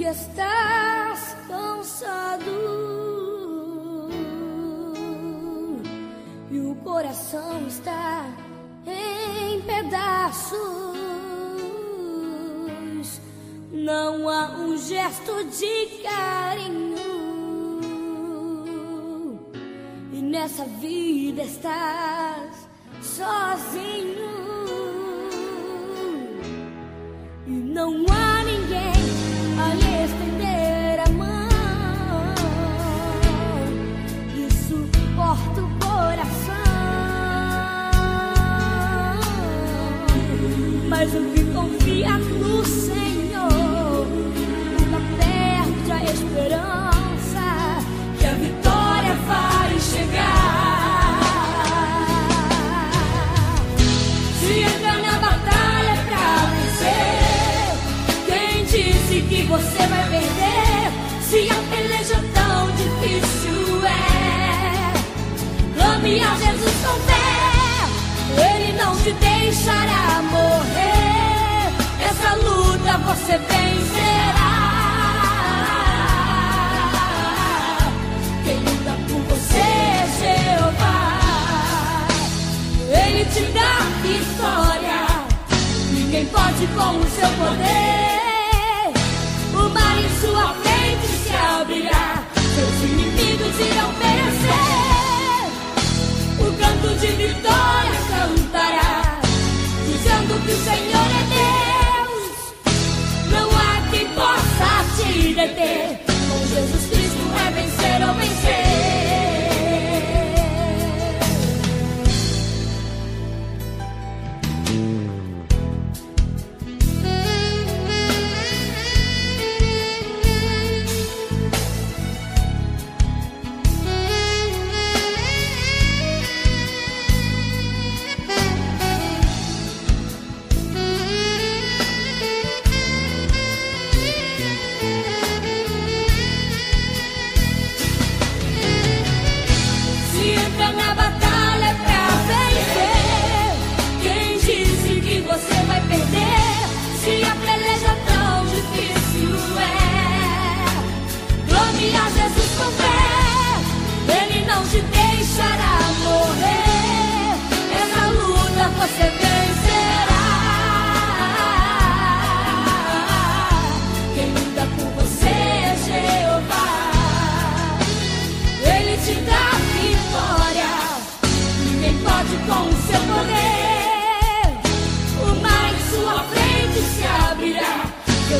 e estás cansado. E o coração está em pedaços. Não há um gesto de carinho. E nessa vida estás sozinho. E não há Mas o que confia no Senhor nunca perde a esperança que a vitória vai chegar. Se entra na batalha pra vencer, quem disse que você vai perder? Se a peleja tão difícil é, clame a Jesus te deixará morrer. Essa luta você vencerá. Quem luta por você é Jeová. Ele te dá vitória. Ninguém pode com o seu poder. O mar em sua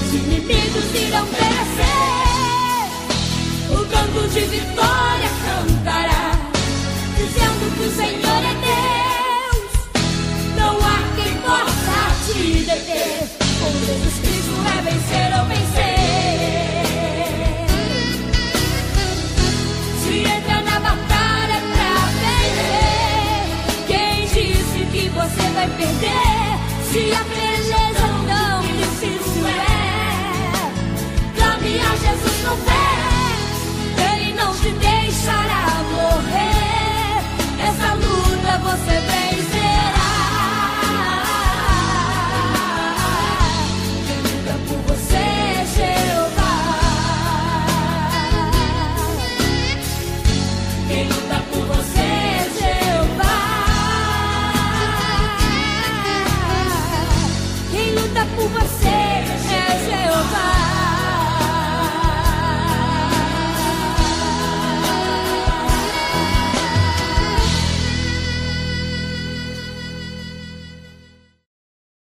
Seus inimigos irão perecer. O canto de vitória cantará. Dizendo que o Senhor é Deus. Não há quem possa te deter. Com Jesus Cristo é vencer ou vencer. Se entra na batalha pra vencer, quem disse que você vai perder? Se a